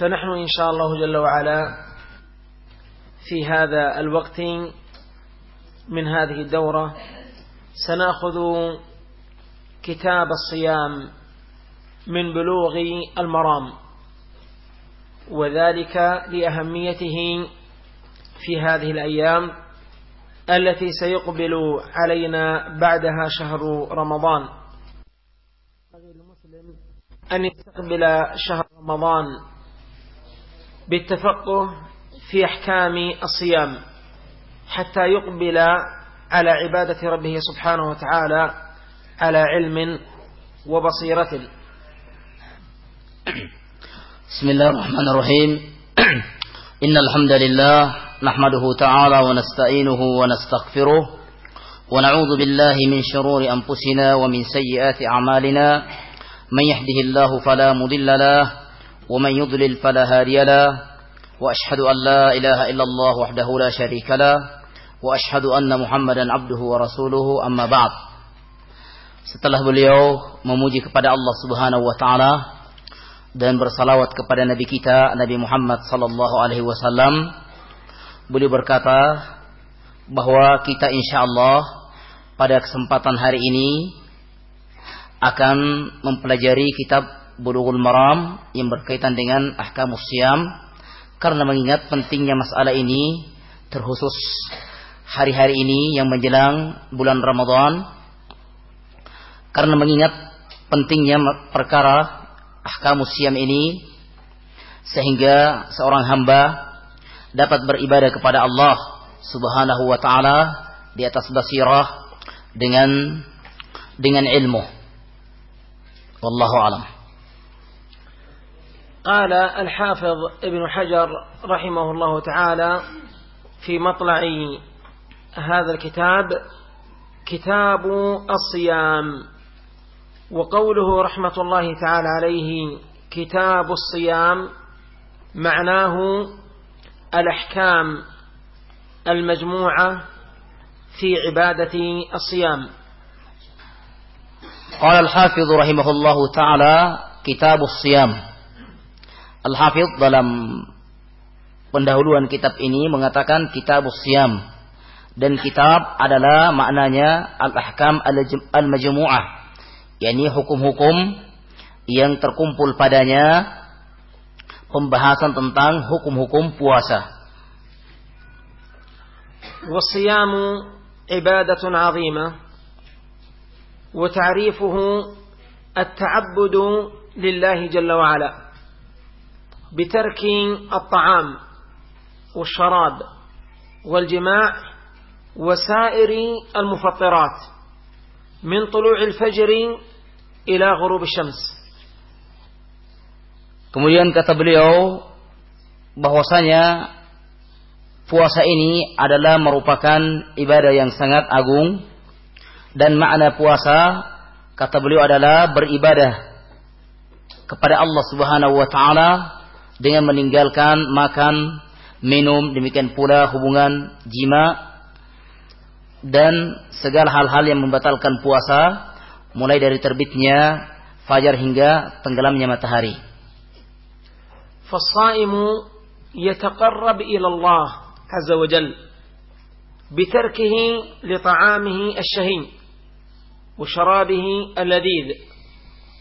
فنحن إن شاء الله جل وعلا في هذا الوقت من هذه الدورة سنأخذ كتاب الصيام من بلوغ المرام وذلك لأهميته في هذه الأيام التي سيقبل علينا بعدها شهر رمضان. أن يستقبل شهر رمضان. بالتفقه في أحكام الصيام حتى يقبل على عبادة ربه سبحانه وتعالى على علم وبصيرة. بسم الله الرحمن الرحيم. إن الحمد لله نحمده تعالى ونستعينه ونستغفره ونعوذ بالله من شرور أنفسنا ومن سيئات أعمالنا. من يهده الله فلا مضل له ومن يضلل فلا هادي له وأشهد أن لا إله إلا الله وحده لا شريك له وأشهد أن محمدا عبده ورسوله أما بعد. Setelah beliau memuji kepada Allah Subhanahu wa taala dan bersalawat kepada nabi kita Nabi Muhammad sallallahu alaihi wasallam, beliau berkata bahwa kita insyaallah pada kesempatan hari ini akan mempelajari kitab Bulughul Maram yang berkaitan dengan ahkamus siam karena mengingat pentingnya masalah ini terkhusus hari-hari ini yang menjelang bulan Ramadan karena mengingat pentingnya perkara ahkamus siam ini sehingga seorang hamba dapat beribadah kepada Allah Subhanahu wa taala di atas basirah dengan dengan ilmu. Wallahu alam. قال الحافظ ابن حجر رحمه الله تعالى في مطلع هذا الكتاب كتاب الصيام وقوله رحمة الله تعالى عليه كتاب الصيام معناه الأحكام المجموعة في عبادة الصيام. قال الحافظ رحمه الله تعالى كتاب الصيام. Al-Hafidh dalam pendahuluan kitab ini mengatakan kitab Siyam. Dan kitab adalah maknanya al-ahkam al-majmu'ah. yakni hukum-hukum yang terkumpul padanya pembahasan tentang hukum-hukum puasa. والصيام عبادة عظيمة وتعريفه التعبد لله جل وعلا بترك الطعام والشراب والجماع وسائر المفطرات من طلوع الفجر إلى غروب الشمس Kemudian kata beliau bahwasanya puasa ini adalah merupakan ibadah yang sangat agung dan makna puasa kata beliau adalah beribadah kepada Allah Subhanahu wa taala dengan meninggalkan makan, minum, demikian pula hubungan jima dan segala hal-hal yang membatalkan puasa mulai dari terbitnya fajar hingga tenggelamnya matahari. فالصائم يتقرب إلى الله عز وجل بتركه لطعامه الشهي وشرابه اللذيذ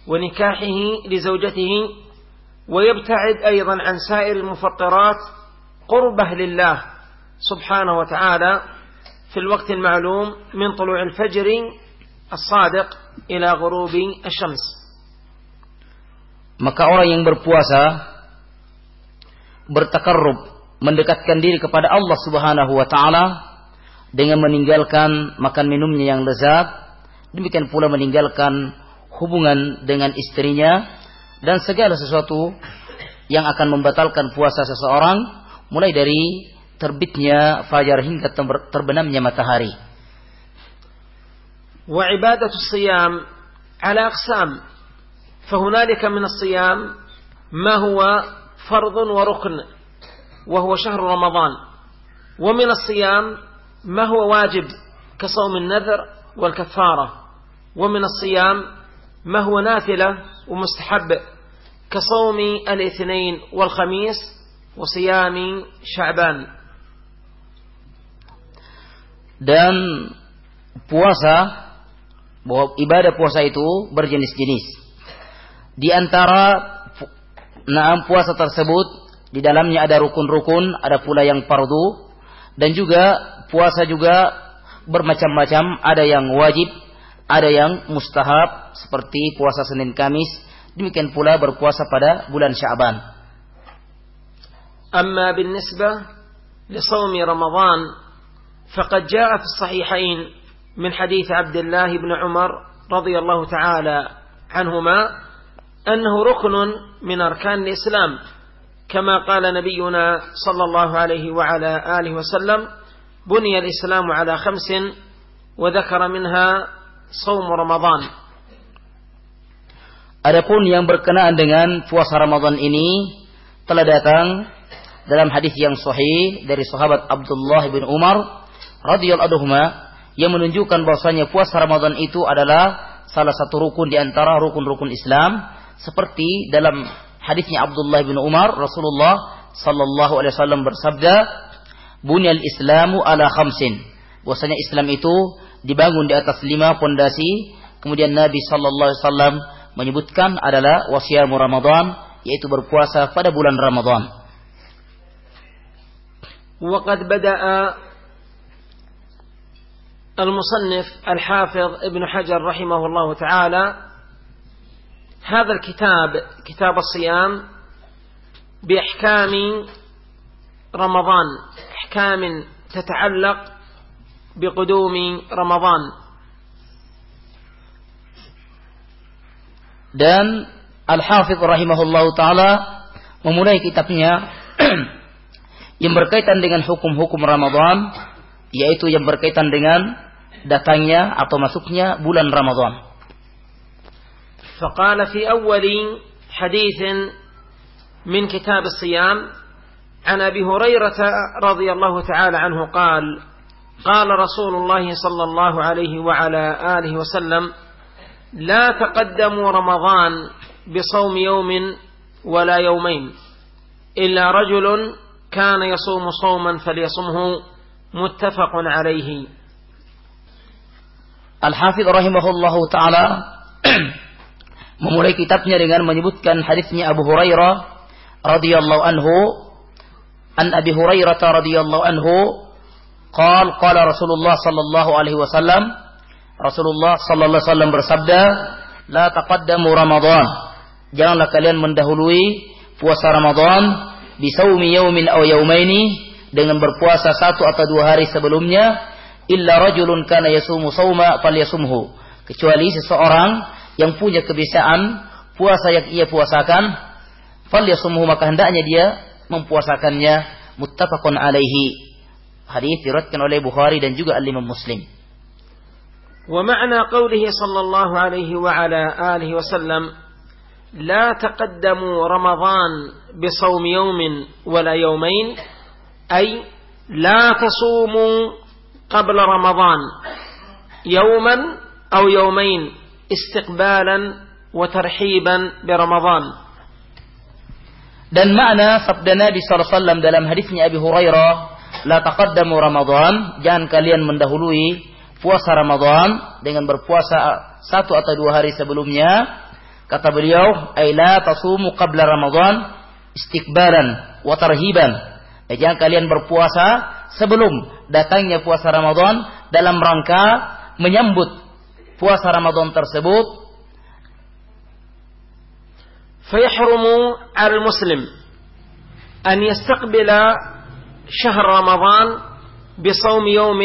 ونكاحه لزوجته ويبتعد أيضا عن سائر المفطرات قربه لله سبحانه وتعالى في الوقت المعلوم من طلوع الفجر الصادق إلى غروب الشمس Maka orang yang berpuasa bertakarrub mendekatkan diri kepada Allah Subhanahu wa taala dengan meninggalkan makan minumnya yang lezat demikian pula meninggalkan hubungan dengan istrinya dan segala sesuatu yang akan membatalkan puasa seseorang mulai dari terbitnya fajar hingga terbenamnya matahari. Wa ibadatu siyam ala aqsam. Fahunalika min as-siyam ma huwa fardun wa rukn wa huwa syahr ramadhan Wa min as-siyam ma huwa wajib كصوم النذر والكفارة ومن الصيام ما هو نافلة ومستحب كصوم الاثنين والخميس وصيام شعبان dan puasa bahwa ibadah puasa itu berjenis-jenis. Di antara enam puasa tersebut di dalamnya ada rukun-rukun, ada pula yang fardu dan juga puasa juga bermacam-macam, ada yang wajib, ada yang mustahab seperti puasa Senin Kamis, demikian pula berpuasa pada bulan Sya'ban. Amma بالنسبة لصوم رمضان فقد جاء في الصحيحين من حديث عبد الله بن عمر رضي الله تعالى عنهما أنه ركن من أركان الإسلام كما قال نبينا صلى الله عليه وعلى آله وسلم بني الإسلام على خمس وذكر منها saum Ramadan. Adapun yang berkenaan dengan puasa Ramadan ini telah datang dalam hadis yang sahih dari sahabat Abdullah bin Umar radhiyallahu anhu yang menunjukkan bahwasanya puasa Ramadan itu adalah salah satu rukun di antara rukun-rukun Islam seperti dalam hadisnya Abdullah bin Umar Rasulullah sallallahu alaihi wasallam bersabda bunyal islamu ala khamsin bahwasanya Islam itu dibangun di atas lima pondasi kemudian Nabi sallallahu alaihi wasallam menyebutkan adalah wasiyamu Ramadan yaitu berpuasa pada bulan Ramadan. وقد بدأ المصنف الحافظ ابن حجر رحمه الله تعالى هذا الكتاب كتاب الصيام بأحكام رمضان أحكام تتعلق بقدوم رمضان dan Al-Hafidh rahimahullahu taala memulai kitabnya yang berkaitan dengan hukum-hukum Ramadan yaitu yang berkaitan dengan datangnya atau masuknya bulan Ramadan. فقال في أول حديث من كتاب الصيام عن أبي هريرة رضي الله تعالى عنه قال قال رسول الله صلى الله عليه وعلى آله وسلم لا تقدموا رمضان بصوم يوم ولا يومين إلا رجل كان يصوم صوما فليصمه. متفق عليه. الحافظ رحمه الله تعالى memulai kitabnya dengan أبو هريرة رضي الله عنه anhu أبي هريرة رضي الله عنه qala qala Rasulullah sallallahu alaihi wasallam. Rasulullah sallallahu alaihi wasallam bersabda la taqaddamu Ramadan. Janganlah kalian mendahului puasa Ramadan bisaumi yaumin aw yaumaini dengan berpuasa satu atau dua hari sebelumnya illa rajulun kana yasumu sauma falyasumhu. Kecuali seseorang yang punya kebiasaan puasa yang ia puasakan falyasumhu maka hendaknya dia mempuasakannya. Muttafaqun alaihi hadis diriwayatkan oleh Bukhari dan juga Al-Imam Muslim ومعنى قوله صلى الله عليه وعلى آله وسلم لا تقدموا رمضان بصوم يوم ولا يومين أي لا تصوموا قبل رمضان يوما أو يومين استقبالا وترحيبا برمضان. dan makna sabda Nabi SAW dalam hadisnya Abi Hurairah la taqaddamu Ramadan jangan kalian mendahului puasa Ramadan dengan berpuasa satu atau dua hari sebelumnya kata beliau ay la tasumu qabla Ramadan istiqbalan wa tarhiban eh, jangan kalian berpuasa sebelum datangnya puasa Ramadan dalam rangka menyambut puasa Ramadan tersebut فيحرم على المسلم أن يستقبل شهر رمضان بصوم يوم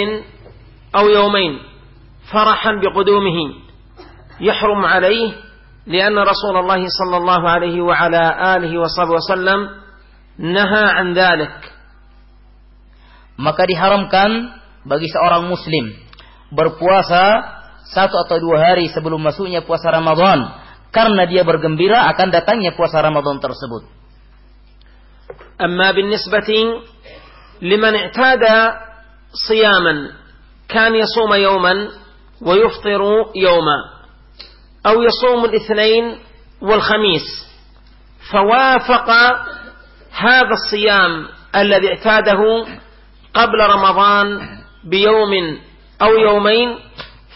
أو يومين فرحا بقدومه يحرم عليه لأن رسول الله صلى الله عليه وعلى آله وصحبه وسلم نهى عن ذلك maka diharamkan bagi seorang muslim berpuasa satu atau dua hari sebelum masuknya puasa Ramadan karena dia bergembira akan datangnya puasa Ramadan tersebut. أما بالنسبة لمن اعتاد صياما كان يصوم يوما ويفطر يوما أو يصوم الاثنين والخميس. فوافق هذا الصيام الذي اعتاده قبل رمضان بيوم أو يومين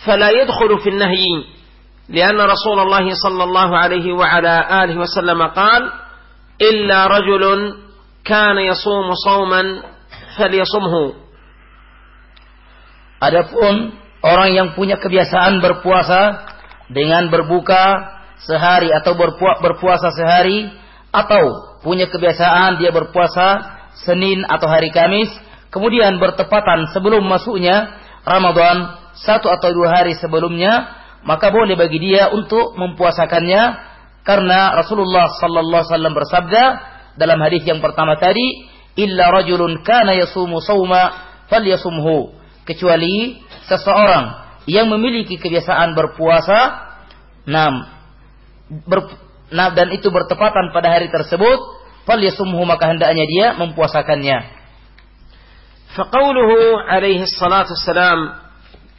فلا يدخل في النهي لأن رسول الله صلى الله عليه وعلى آله وسلم قال إلا رجل كان يصوم صوما falyasumhu. Adapun orang yang punya kebiasaan berpuasa dengan berbuka sehari atau berpuasa, berpuasa sehari atau punya kebiasaan dia berpuasa Senin atau hari Kamis kemudian bertepatan sebelum masuknya Ramadan satu atau dua hari sebelumnya maka boleh bagi dia untuk mempuasakannya karena Rasulullah sallallahu alaihi wasallam bersabda dalam hadis yang pertama tadi illa rajulun kana yasumu sauma falyasumhu kecuali seseorang yang memiliki kebiasaan berpuasa nam ber, nah, dan itu bertepatan pada hari tersebut falyasumhu maka hendaknya dia mempuasakannya فقوله عليه الصلاة والسلام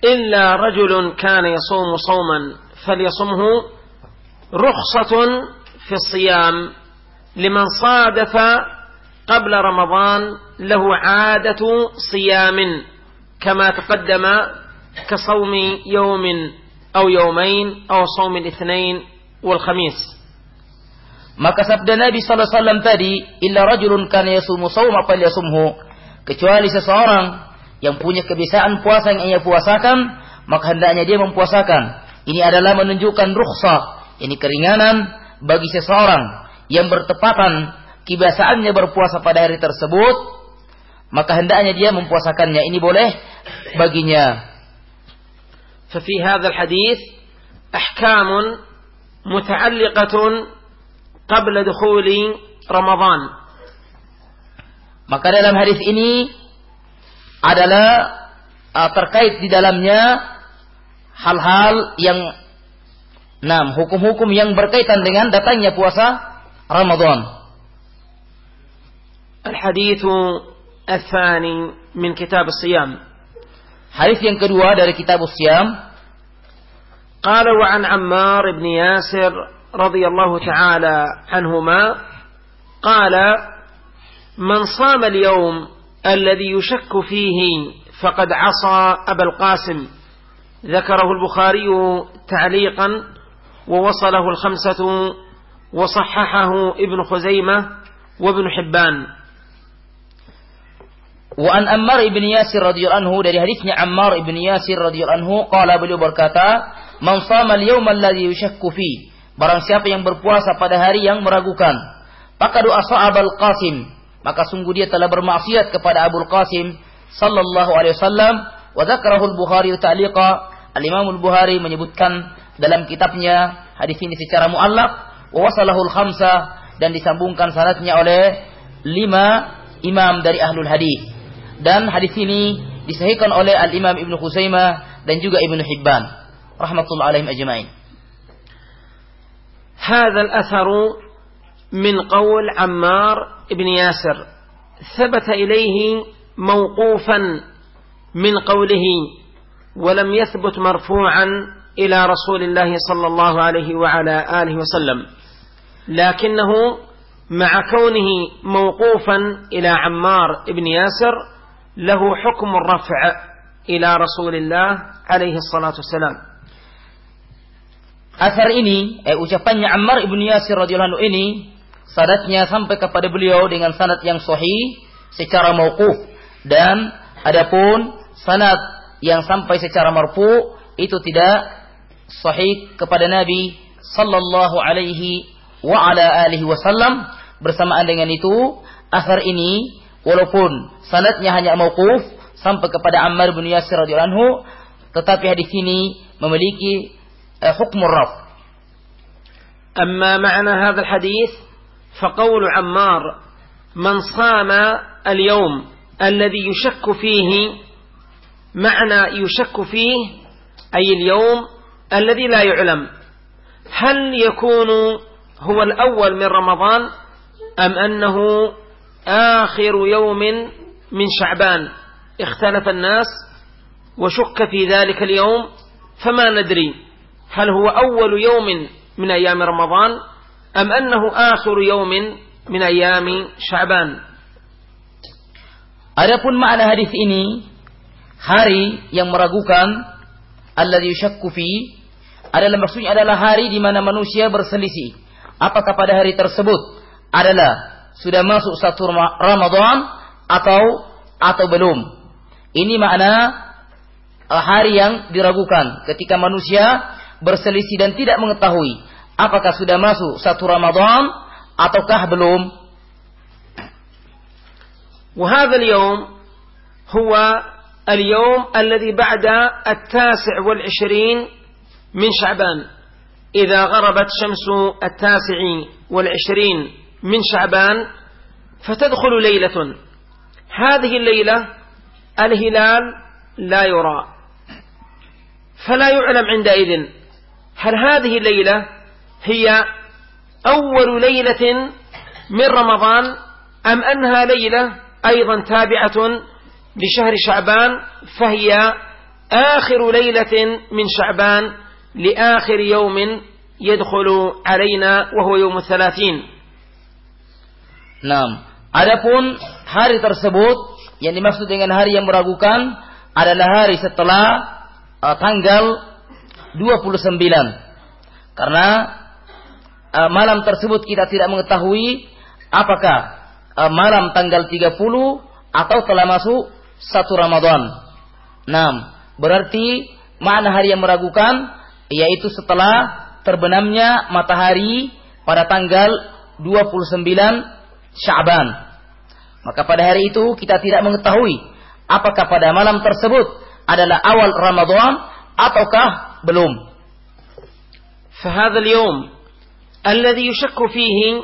إلا رجل كان يصوم صوما فليصمه رخصة في الصيام لمن صادف قبل رمضان له عادة صيام كما تقدم كصوم يوم أو يومين أو صوم الاثنين والخميس. Maka sabda Nabi sallallahu alaihi wasallam tadi illa rajulun kana yasumu sawma falyasumhu. Kecuali seseorang yang punya kebiasaan puasa yang ia puasakan maka hendaknya dia mempuasakan. Ini adalah menunjukkan rukhsah ini keringanan bagi seseorang yang bertepatan kebiasaannya berpuasa pada hari tersebut, maka hendaknya dia mempuasakannya. Ini boleh baginya. ففي هذا الحديث أحكام متعلقة قبل دخول رمضان Maka dalam hadis ini adalah uh, terkait di dalamnya hal-hal yang enam hukum-hukum yang berkaitan dengan datangnya puasa Ramadan. الحديث الثاني من كتاب الصيام. Hadis yang kedua dari kitab Usyam قال وعن عمار بن ياسر رضي الله تعالى عنهما قال من صام اليوم الذي يشك فيه فقد عصى أبا القاسم. ذكره البخاري تعليقا ووصله الخمسة وصححه ابن خزيمة وابن حبان. Wa an Ammar ibn Yasir radhiyallahu anhu dari hadisnya Ammar ibn Yasir radhiyallahu anhu qala beliau berkata, "Man shama al-yawma alladhi yushakku fi." Barang siapa yang berpuasa pada hari yang meragukan, maka doa Abul Qasim, maka sungguh dia telah bermaksiat kepada Abul Qasim sallallahu alaihi wasallam wa dzakarahu al-Bukhari ta'liqa. Al-Imam al-Bukhari menyebutkan dalam kitabnya hadis ini secara muallaq wa wasalahu al-khamsa dan disambungkan sanadnya oleh lima imam dari ahlul hadis dan hadis ini disahihkan oleh Al Imam Ibnu Khuzaimah dan juga Ibnu Hibban. Rahmatullah alaihim ajma'in. هذا الأثر من قول عمار بن ياسر. ثبت إليه موقوفا من قوله ولم يثبت مرفوعا إلى رسول الله صلى الله عليه وعلى آله وسلم لكنه مع كونه موقوفا إلى عمار بن ياسر له حكم الرفع إلى رسول الله عليه الصلاة والسلام Asar ini, eh, ucapannya Ammar ibn Yasir radhiyallahu anhu ini, sanadnya sampai kepada beliau dengan sanad yang sahih secara mauquf dan adapun sanad yang sampai secara marfu itu tidak sahih kepada Nabi sallallahu alaihi wa ala alihi wasallam bersamaan dengan itu asar ini walaupun sanadnya hanya mauquf sampai kepada Ammar bin Yasir radhiyallahu anhu tetapi hadis ini memiliki eh, hukum raf أما معنى هذا الحديث فقول عمار من صام اليوم الذي يشك فيه معنى يشك فيه أي اليوم الذي لا يعلم هل يكون هو الأول من رمضان أم أنه آخر يوم من شعبان اختلف الناس وشك في ذلك اليوم فما ندري هل هو أول يوم من أيام رمضان أم أنه آخر يوم من أيام شعبان Adapun makna hadis ini, hari yang meragukan, alladhi yushakku fi, adalah maksudnya adalah hari di mana manusia berselisih. Apakah pada hari tersebut adalah sudah masuk satu Ramadan atau atau belum? Ini makna eh, hari yang diragukan ketika manusia berselisih dan tidak mengetahui apakah sudah masuk satu Ramadan ataukah belum. وهذا اليوم هو اليوم الذي بعد التاسع والعشرين من شعبان إذا غربت شمس التاسع والعشرين من شعبان فتدخل ليلة. هذه الليلة الهلال لا يرى. فلا يعلم عندئذ هل هذه الليلة هي أول ليلة من رمضان أم أنها ليلة أيضا تابعة لشهر شعبان فهي آخر ليلة من شعبان لآخر يوم يدخل علينا وهو يوم الثلاثين. Nah, adapun hari tersebut yang dimaksud dengan hari yang meragukan adalah hari setelah uh, tanggal 29. Karena uh, malam tersebut kita tidak mengetahui apakah uh, malam tanggal 30 atau telah masuk satu Ramadan. Nah, berarti mana hari yang meragukan yaitu setelah terbenamnya matahari pada tanggal 29 Sya'ban. Maka pada hari itu kita tidak mengetahui apakah pada malam tersebut adalah awal Ramadan ataukah belum. فهذا اليوم الذي يشك فيه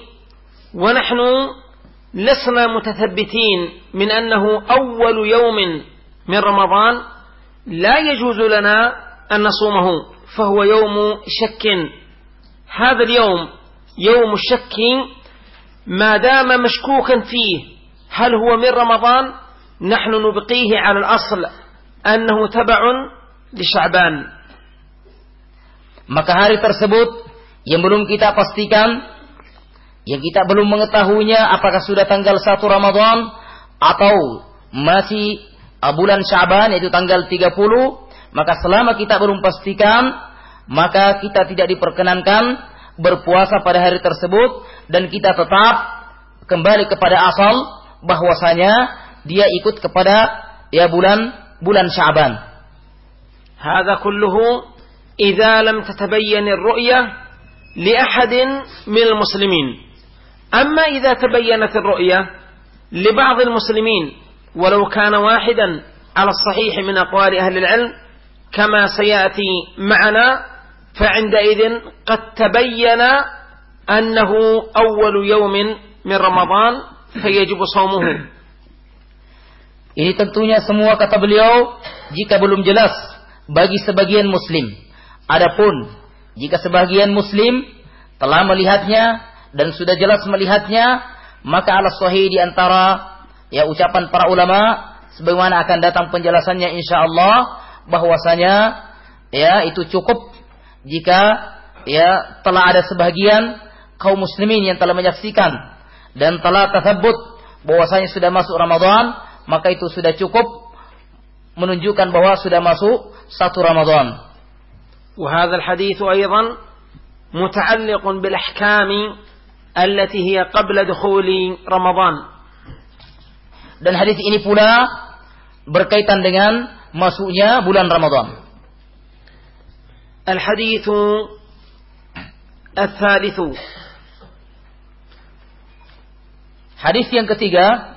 ونحن لسنا متثبتين من أنه أول يوم من رمضان لا يجوز لنا أن نصومه فهو يوم شك هذا اليوم يوم الشك ما دام مشكوكا فيه هل هو من رمضان نحن نبقيه على الأصل أنه تبع لشعبان maka hari tersebut yang belum kita pastikan yang kita belum mengetahuinya apakah sudah tanggal 1 Ramadan atau masih uh, bulan Syaban yaitu tanggal 30 maka selama kita belum pastikan maka kita tidak diperkenankan berpuasa pada hari tersebut dan kita tetap kembali kepada asal bahwasanya dia ikut kepada ya bulan bulan Syaban. هذا كله إذا لم تتبين الرؤية لأحد من المسلمين أما إذا تبينت الرؤية لبعض المسلمين ولو كان واحدا على الصحيح من أقوال أهل العلم كما سيأتي معنا فعندئذ قد تبين أنه أول يوم من رمضان فيجب صومه Ini tentunya semua kata beliau jika belum jelas bagi sebagian muslim. Adapun jika sebagian muslim telah melihatnya dan sudah jelas melihatnya, maka ala sahih di antara ya ucapan para ulama sebagaimana akan datang penjelasannya insyaallah bahwasanya ya itu cukup jika ya telah ada sebagian kaum muslimin yang telah menyaksikan dan telah tersebut bahwasanya sudah masuk Ramadan, maka itu sudah cukup menunjukkan bahwa sudah masuk satu Ramadan. وهذا الحديث أيضا متعلق بالأحكام التي هي قبل دخول رمضان dan hadis ini pula berkaitan dengan masuknya bulan Ramadan. الحديث الثالث. Hadis yang ketiga.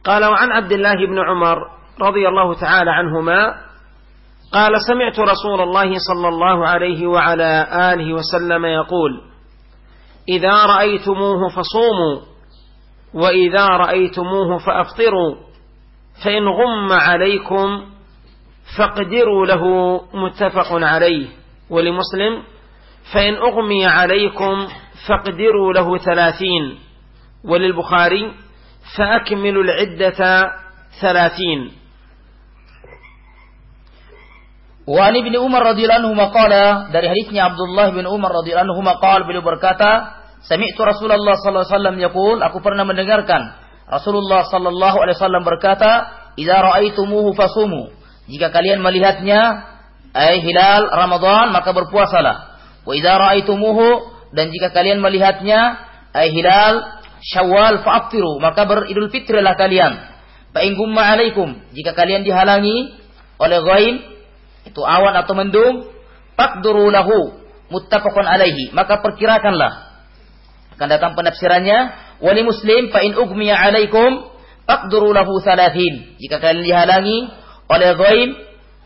قال وعن عبد الله بن عمر رضي الله تعالى عنهما قال سمعت رسول الله صلى الله عليه وعلى آله وسلم يقول إذا رأيتموه فصوموا وإذا رأيتموه فأفطروا فإن غم عليكم فاقدروا له متفق عليه ولمسلم فإن أغمي عليكم فاقدروا له ثلاثين وللبخاري فأكملوا العدة ثلاثين Wa ibni Umar radhiyallahu anhu maqala dari hadisnya Abdullah bin Umar radhiyallahu anhu maqal beliau berkata, "Sami'tu Rasulullah sallallahu alaihi wasallam yaqul, aku pernah mendengarkan Rasulullah sallallahu alaihi wasallam berkata, "Idza ra'aitumuhu fasumu." Jika kalian melihatnya ay hilal Ramadan maka berpuasalah. Wa idza ra'aitumuhu dan jika kalian melihatnya ay hilal Syawal fa'aftiru maka beridul fitrilah kalian. Fa in alaikum jika kalian dihalangi oleh ghaib itu awan atau mendung, faqduru lahu muttafaqun alaihi, maka perkirakanlah. Akan datang penafsirannya, wali muslim fa in ugmiya alaikum faqduru lahu salatin. Jika kalian dihalangi oleh ghaib,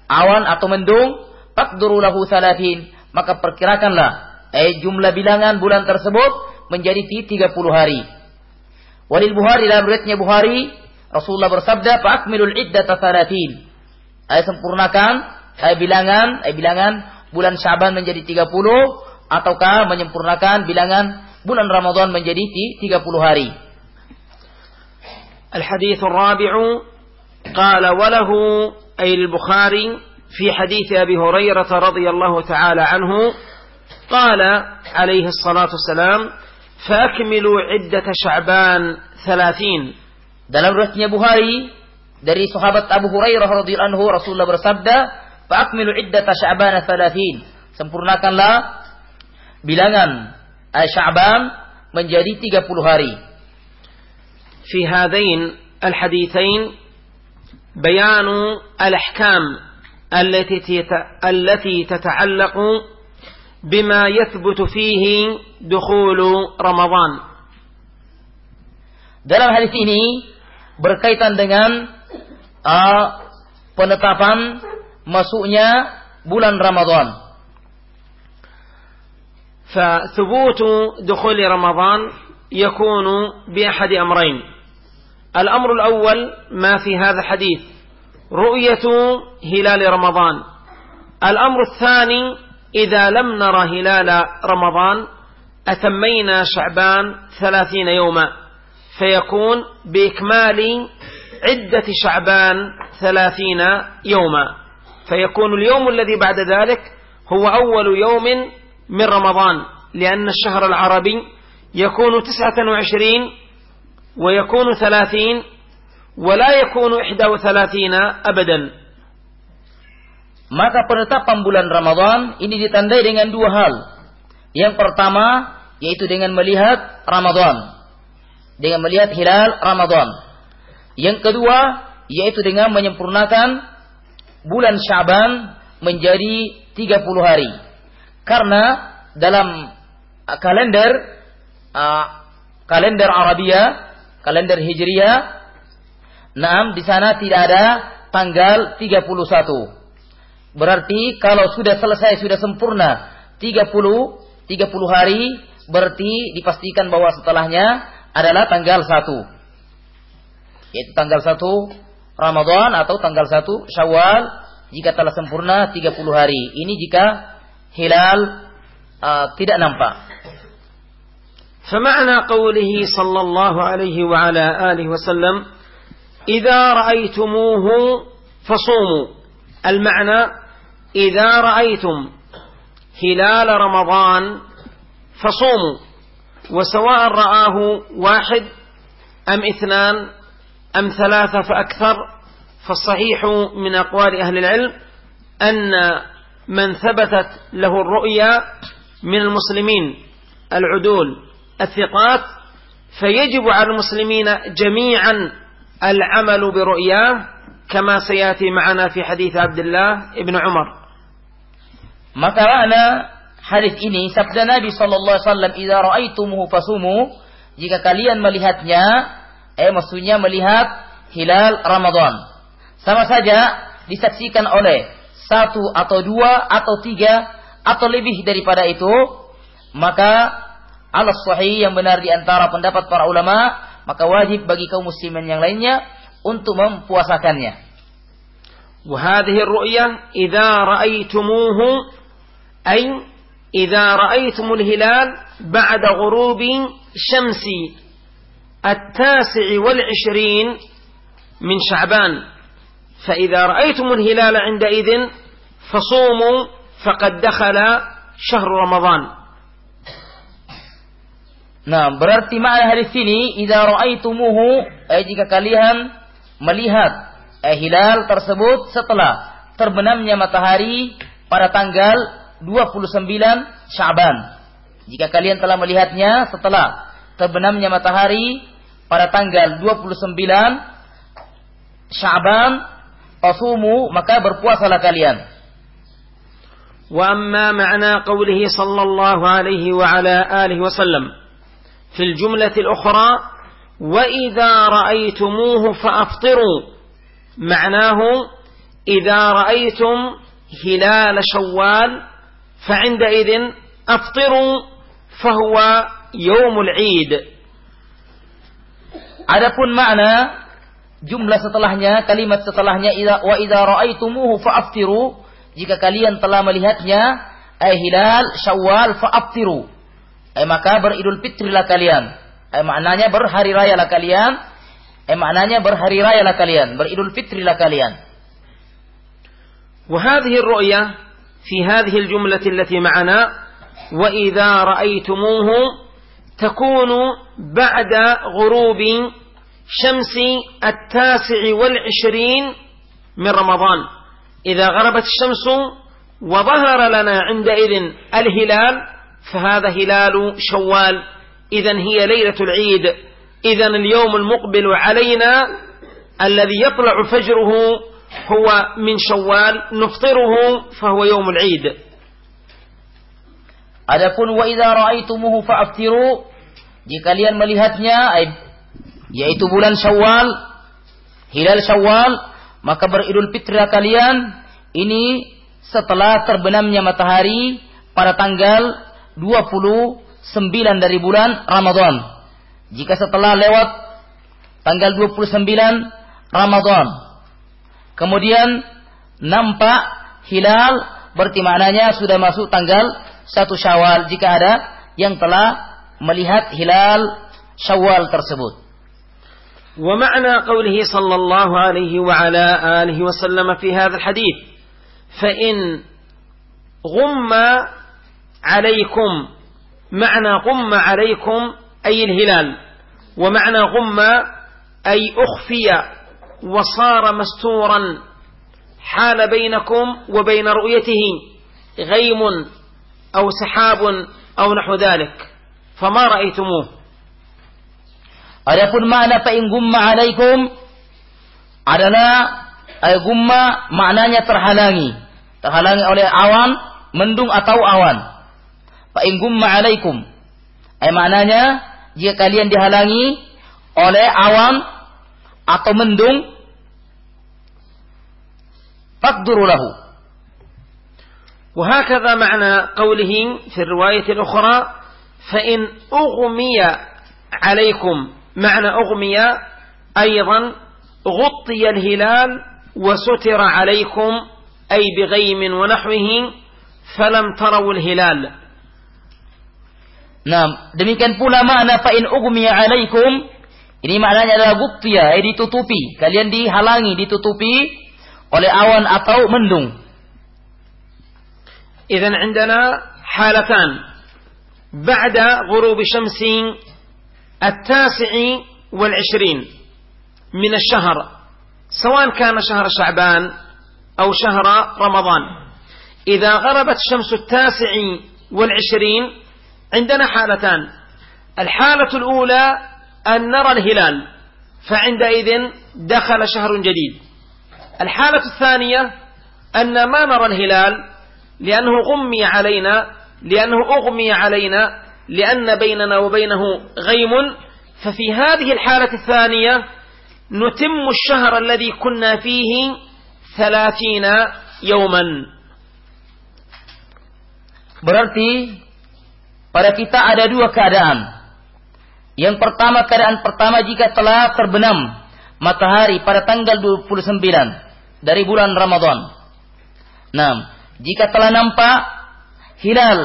awan atau mendung, faqduru lahu salatin, maka perkirakanlah eh jumlah bilangan bulan tersebut menjadi 30 hari. Walil Buhari dalam riwayatnya Buhari, Rasulullah bersabda, "Fa'akmilul iddata salatin." Ayat sempurnakan eh, bilangan eh, bilangan bulan Syaban menjadi 30 ataukah menyempurnakan bilangan bulan Ramadan menjadi 30 hari. الحديث الرابع قال وله أي البخاري في حديث أبي هريرة رضي الله تعالى عنه قال عليه الصلاة والسلام فأكملوا عدة شعبان ثلاثين. دلم رتني بخاري هاري دري صحابة أبو هريرة رضي الله عنه رسول الله برسبدا فأكملوا عدة شعبان ثلاثين سمبرناكن لا بلغن شعبان من جديد تقفل هاري في هذين الحديثين بيان الأحكام التي التي تتعلق بما يثبت فيه دخول رمضان. Dalam hadis ini berkaitan dengan uh, penetapan masuknya bulan Ramadan. فثبوت دخول رمضان يكون بأحد أمرين الأمر الأول ما في هذا الحديث رؤية هلال رمضان. الأمر الثاني إذا لم نرى هلال رمضان أتمينا شعبان ثلاثين يوما. فيكون بإكمال عدة شعبان ثلاثين يوما. فيكون اليوم الذي بعد ذلك هو أول يوم من رمضان لأن الشهر العربي يكون تسعة وعشرين ويكون ثلاثين ولا يكون إحدى وثلاثين أبدا Maka penetapan bulan Ramadan ini ditandai dengan dua hal. Yang pertama yaitu dengan melihat Ramadan. Dengan melihat hilal Ramadan. Yang kedua yaitu dengan menyempurnakan bulan Syaban menjadi 30 hari. Karena dalam uh, kalender uh, kalender Arabia, kalender Hijriah, nah di sana tidak ada tanggal 31. Berarti kalau sudah selesai, sudah sempurna 30 30 hari berarti dipastikan bahwa setelahnya adalah tanggal 1. Yaitu tanggal 1 Ramadan atau tanggal 1 Syawal jika telah sempurna 30 hari. Ini jika hilal uh, tidak nampak. فمعنى قوله صلى الله عليه وعلى آله وسلم إذا رأيتموه فصوموا. المعنى إذا رأيتم هلال رمضان فصوموا. وسواء رآه واحد أم اثنان أم ثلاثة فأكثر فالصحيح من أقوال أهل العلم أن من ثبتت له الرؤيا من المسلمين العدول. الثقات فيجب على المسلمين جميعا العمل برؤياه كما سياتي معنا في حديث عبد الله ابن عمر Maka makna hadis ini sabda Nabi sallallahu alaihi wasallam, "Idza ra'aitumuhu fasumu." Jika kalian melihatnya, eh maksudnya melihat hilal Ramadan. Sama saja disaksikan oleh satu atau dua atau tiga atau lebih daripada itu, maka alas sahih yang benar di antara pendapat para ulama, maka wajib bagi kaum muslimin yang lainnya untuk mempuasakannya. وهذه الرؤية إذا رأيتموه أي إذا رأيتم الهلال بعد غروب شمس التاسع والعشرين من شعبان فإذا رأيتم الهلال عندئذ فصوموا فقد دخل شهر رمضان Nah, berarti makna hadis ini idza ra'aitumuhu eh, jika kalian melihat eh, hilal tersebut setelah terbenamnya matahari pada tanggal 29 Syaban. Jika kalian telah melihatnya setelah terbenamnya matahari pada tanggal 29 Syaban, fasumu maka berpuasalah kalian. Wa amma ma'na qawlihi sallallahu alaihi wa ala alihi wa sallam في الجملة الأخرى وإذا رأيتموه فأفطروا معناه إذا رأيتم هلال شوال فعندئذ أفطروا فهو يوم العيد Adapun makna jumlah setelahnya, kalimat setelahnya wa idza ra'aitumuhu fa'aftiru, jika kalian telah melihatnya ay hilal Syawal fa'aftiru. Ay maka beridul fitrilah kalian. Ay maknanya berhari raya lah kalian. Ay maknanya berhari raya lah kalian, beridul fitrilah kalian. وهذه الرؤية في هذه الجملة التي معنا وإذا رأيتموه تكون بعد غروب شمس التاسع والعشرين من رمضان إذا غربت الشمس وظهر لنا عندئذ الهلال فهذا هلال شوال إذا هي ليلة العيد إذا اليوم المقبل علينا الذي يطلع فجره هو من شوال نفطره فهو يوم العيد Adapun wa idza ra'aitumuhu fa'aftiru jika kalian melihatnya yaitu bulan Syawal hilal Syawal maka beridul fitrah kalian ini setelah terbenamnya matahari pada tanggal 29 dari bulan Ramadan. Jika setelah lewat tanggal 29 Ramadan kemudian nampak hilal berarti maknanya sudah masuk tanggal satu Syawal jika ada yang telah melihat hilal Syawal tersebut. ومعنى قوله صلى الله عليه وعلى آله وسلم في هذا الحديث فإن غم عليكم معنى غم عليكم أي الهلال ومعنى غم أي أخفي وصار مستورا حال بينكم وبين رؤيته غيم أو سحاب أو نحو ذلك فما رأيتموه Adapun makna fa in gumma alaikum adalah ay gumma maknanya terhalangi. Terhalangi oleh awan, mendung atau awan. Fa in gumma alaikum. Ay maknanya jika kalian dihalangi oleh awan atau mendung faqduru lahu. وهكذا معنى قوله في الرواية الأخرى فإن أغمي عليكم معنى أغمي أيضا غطي الهلال وستر عليكم أي بغيم ونحوه فلم تروا الهلال Nah, demikian pula makna fa in ugmiya alaikum ini maknanya adalah guttiya, eh, ditutupi. Kalian dihalangi, ditutupi oleh awan atau mendung. إذا عندنا حالتان بعد غروب شمس التاسع والعشرين من الشهر سواء كان شهر شعبان أو شهر رمضان إذا غربت شمس التاسع والعشرين عندنا حالتان. الحالة الأولى أن نرى الهلال فعندئذ دخل شهر جديد. الحالة الثانية أن ما نرى الهلال لأنه غمي علينا لأنه أغمي علينا لأن بيننا وبينه غيم. ففي هذه الحالة الثانية نتم الشهر الذي كنا فيه ثلاثين يوما. Berarti pada kita ada dua keadaan. Yang pertama keadaan pertama jika telah terbenam matahari pada tanggal 29 dari bulan Ramadan. Nah, jika telah nampak hilal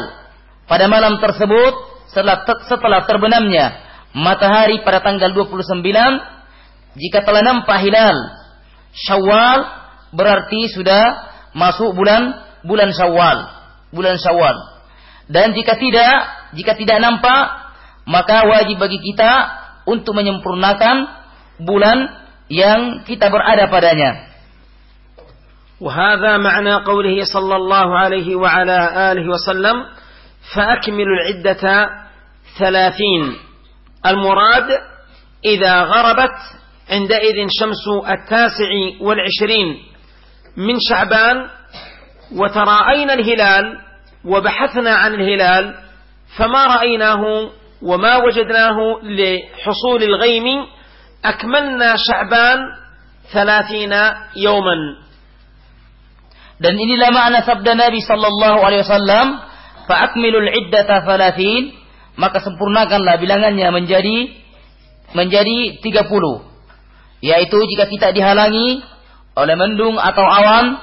pada malam tersebut setelah setelah terbenamnya matahari pada tanggal 29 jika telah nampak hilal Syawal berarti sudah masuk bulan bulan Syawal bulan Syawal. Dan jika tidak, jika tidak nampak, maka wajib bagi kita untuk menyempurnakan bulan yang kita berada padanya. وهذا معنى قوله صلى الله عليه وعلى آله وسلم فأكملوا العدة ثلاثين المراد إذا غربت عندئذ شمس التاسع والعشرين من شعبان وتراءينا الهلال وبحثنا عن الهلال فما رأيناه وما وجدناه لحصول الغيم أكملنا شعبان ثلاثين يوما Dan inilah makna sabda Nabi sallallahu alaihi wasallam, "Fa'akmilul iddata thalathin", maka sempurnakanlah bilangannya menjadi menjadi 30. Yaitu jika kita dihalangi oleh mendung atau awan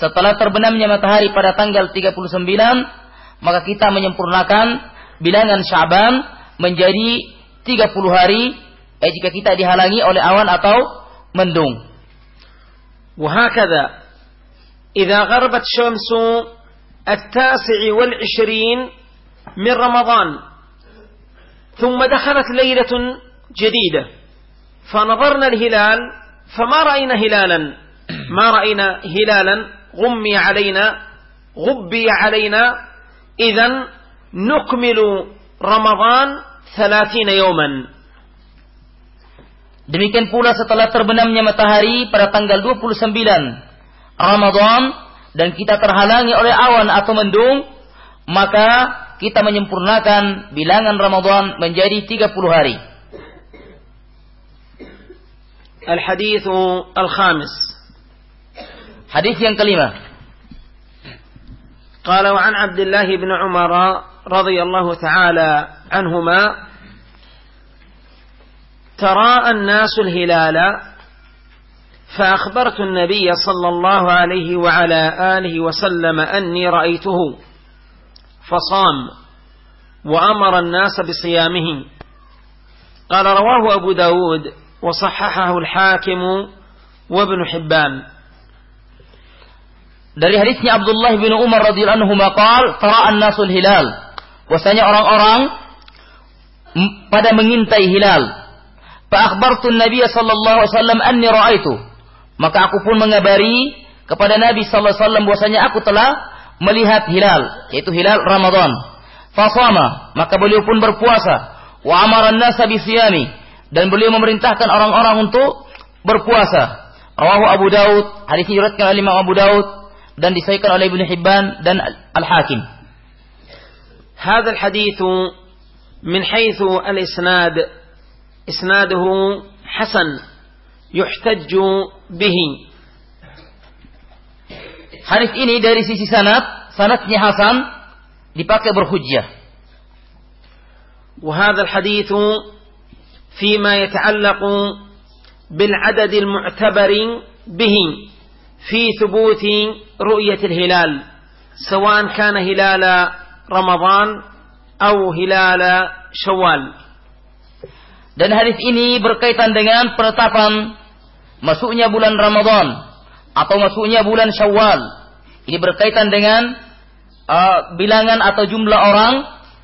setelah terbenamnya matahari pada tanggal 39, maka kita menyempurnakan bilangan Syaban menjadi 30 hari eh, jika kita dihalangi oleh awan atau mendung. وهكذا. إذا غربت شمس التاسع والعشرين من رمضان ثم دخلت ليلة جديدة فنظرنا الهلال فما رأينا هلالا؟ ما رأينا هلالا؟ غمي علينا غبي علينا Idzan nukmilu Ramadan 30 yawman. Demikian pula setelah terbenamnya matahari pada tanggal 29 Ramadan dan kita terhalangi oleh awan atau mendung, maka kita menyempurnakan bilangan Ramadan menjadi 30 hari. Al-hadithu al-khamis. Hadis yang kelima. قال وعن عبد الله بن عمر رضي الله تعالى عنهما تراءى الناس الهلال فأخبرت النبي صلى الله عليه وعلى آله وسلم أني رأيته فصام وأمر الناس بصيامه. قال رواه أبو داود وصححه الحاكم وابن حبان. Dari hadisnya Abdullah bin Umar radhiyallahu anhu maqal tara'an nasul hilal. Bahwasanya orang-orang pada mengintai hilal. Fa akhbartu Nabi sallallahu alaihi wasallam anni ra'aitu. Maka aku pun mengabari kepada Nabi sallallahu alaihi wasallam bahwasanya aku telah melihat hilal, yaitu hilal Ramadan. Fasama, maka beliau pun berpuasa. Wa amara an-nasa bisiyami dan beliau memerintahkan orang-orang untuk berpuasa. Rawahu Abu Daud, hadis diriwayatkan oleh Imam Abu Daud dan disahihkan oleh Ibnu Hibban dan Al-Hakim. هذا الحديث من حيث الإسناد إسناده حسن يحتج به Hadis ini dari sisi sanad, sanadnya hasan dipakai berhujjah. وهذا الحديث فيما يتعلق بالعدد المعتبر به في ثبوت رؤية الهلال سواء كان هلال رمضان أو هلال شوال Dan hadis ini berkaitan dengan penetapan masuknya bulan Ramadan atau masuknya bulan Syawal. Ini berkaitan dengan uh, bilangan atau jumlah orang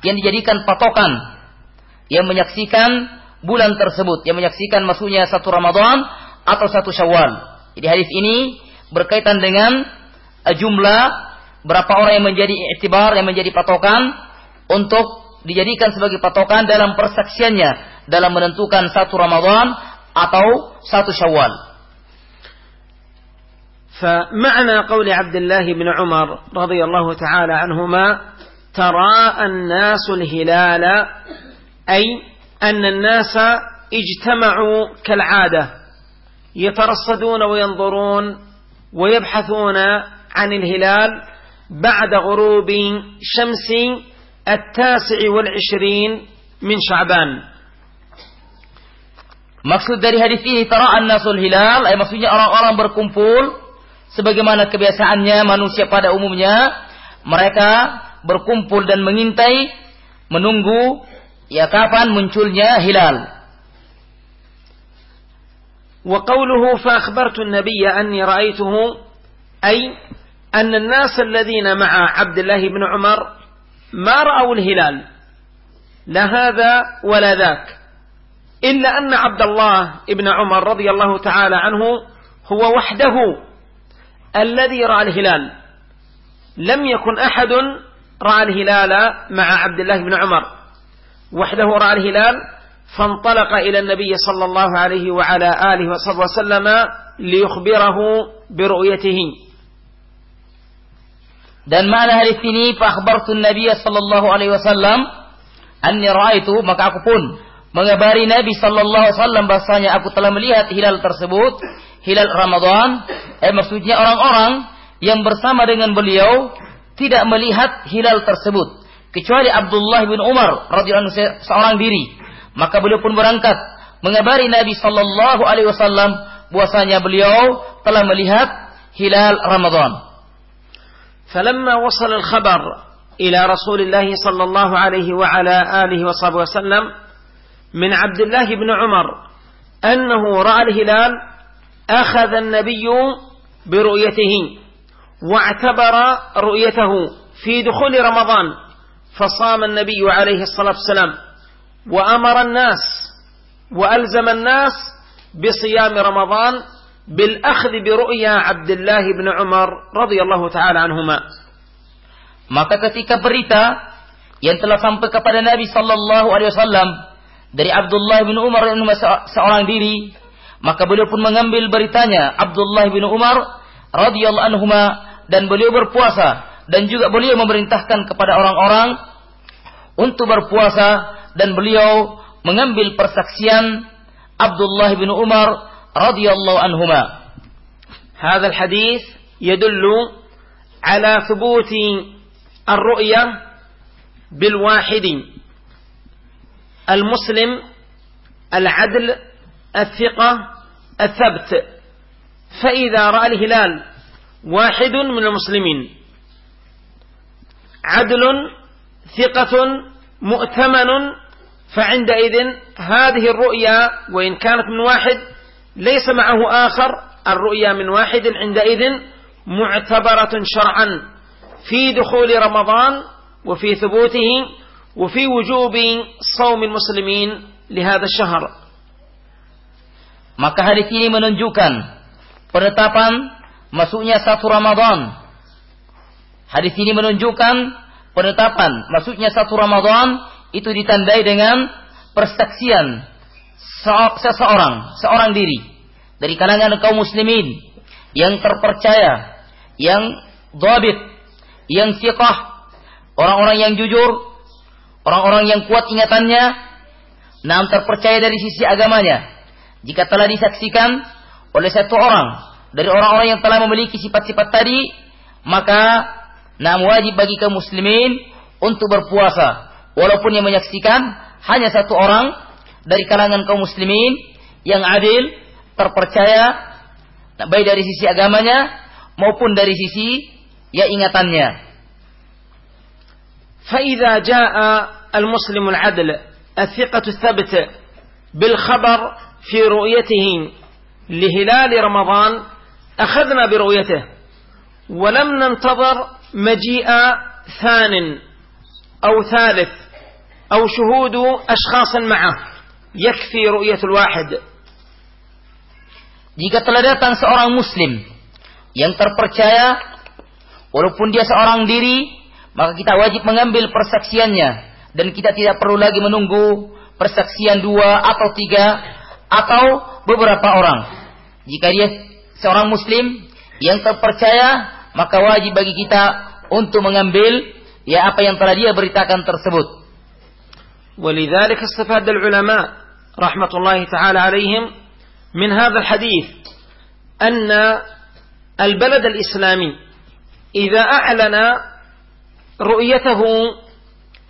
yang dijadikan patokan yang menyaksikan bulan tersebut, yang menyaksikan masuknya satu Ramadan atau satu Syawal. Jadi hadis ini berkaitan dengan uh, jumlah berapa orang yang menjadi iktibar yang menjadi patokan untuk dijadikan sebagai patokan dalam persaksiannya dalam menentukan satu Ramadan atau satu Syawal. فمعنى قول عبد الله بن عمر رضي الله تعالى عنهما تراءى الناس الهلال أي أن الناس اجتمعوا كالعادة يترصدون وينظرون ويبحثون anil hilal ba'da ghurubi syamsi at-tasi'i wal 20 min Sya'ban. Maksud dari hadis ini tara'an nasul hilal, ay, maksudnya orang-orang berkumpul sebagaimana kebiasaannya manusia pada umumnya, mereka berkumpul dan mengintai menunggu ya kapan munculnya hilal. وقوله فأخبرت النبي أني رأيته أي أن الناس الذين مع عبد الله بن عمر ما رأوا الهلال لا هذا ولا ذاك. إلا أن عبد الله بن عمر رضي الله تعالى عنه هو وحده الذي رأى الهلال. لم يكن أحد رأى الهلال مع عبد الله بن عمر. وحده رأى الهلال فانطلق إلى النبي صلى الله عليه وعلى آله وصحبه وسلم ليخبره برؤيته. Dan mana hadis ini fa Nabi sallallahu alaihi wasallam anni raaitu maka aku pun mengabari Nabi sallallahu alaihi wasallam bahasanya aku telah melihat hilal tersebut, hilal Ramadan. Eh maksudnya orang-orang yang bersama dengan beliau tidak melihat hilal tersebut kecuali Abdullah bin Umar radhiyallahu anhu seorang diri. Maka beliau pun berangkat mengabari Nabi sallallahu alaihi wasallam bahwasanya beliau telah melihat hilal Ramadan. فلما وصل الخبر إلى رسول الله صلى الله عليه وعلى آله وصحبه وسلم من عبد الله بن عمر أنه رأى الهلال أخذ النبي برؤيته واعتبر رؤيته في دخول رمضان فصام النبي عليه الصلاة والسلام وأمر الناس وألزم الناس بصيام رمضان بالأخذ برؤيا عبد الله بن عمر رضي الله تعالى عنهما Maka ketika berita yang telah sampai kepada Nabi sallallahu alaihi wasallam dari Abdullah bin Umar yang seorang diri, maka beliau pun mengambil beritanya Abdullah bin Umar radhiyallahu anhuma dan beliau berpuasa dan juga beliau memerintahkan kepada orang-orang untuk berpuasa dan beliau mengambil persaksian Abdullah bin Umar رضي الله عنهما. هذا الحديث يدل على ثبوت الرؤية بالواحد المسلم العدل الثقة الثبت. فإذا رأى الهلال واحد من المسلمين عدل ثقة مؤتمن فعندئذ هذه الرؤيا وإن كانت من واحد ليس معه آخر الرؤيا من واحد عندئذ معتبرة شرعا في دخول رمضان وفي ثبوته وفي وجوب صوم المسلمين لهذا الشهر Maka hadis ini menunjukkan penetapan masuknya satu Ramadan. Hadis ini menunjukkan penetapan masuknya satu Ramadan itu ditandai dengan persaksian seseorang, seorang diri dari kalangan kaum muslimin yang terpercaya, yang dhabit, yang siqah, orang-orang yang jujur, orang-orang yang kuat ingatannya, nam terpercaya dari sisi agamanya. Jika telah disaksikan oleh satu orang dari orang-orang yang telah memiliki sifat-sifat tadi, maka nam wajib bagi kaum muslimin untuk berpuasa. Walaupun yang menyaksikan hanya satu orang dari kalangan kaum muslimin yang adil, terpercaya baik dari sisi agamanya maupun dari sisi ya ingatannya. فإذا جاء المسلم العدل الثقة الثبت بالخبر في رؤيته لهلال رمضان أخذنا برؤيته ولم ننتظر مجيء ثان أو ثالث أو شهود أشخاص معه yakfi ru'yatul wahid. Jika telah datang seorang muslim yang terpercaya walaupun dia seorang diri, maka kita wajib mengambil persaksiannya dan kita tidak perlu lagi menunggu persaksian dua atau tiga atau beberapa orang. Jika dia seorang muslim yang terpercaya, maka wajib bagi kita untuk mengambil ya apa yang telah dia beritakan tersebut. ولذلك استفاد العلماء رحمة الله تعالى عليهم من هذا الحديث أن البلد الإسلامي إذا أعلن رؤيته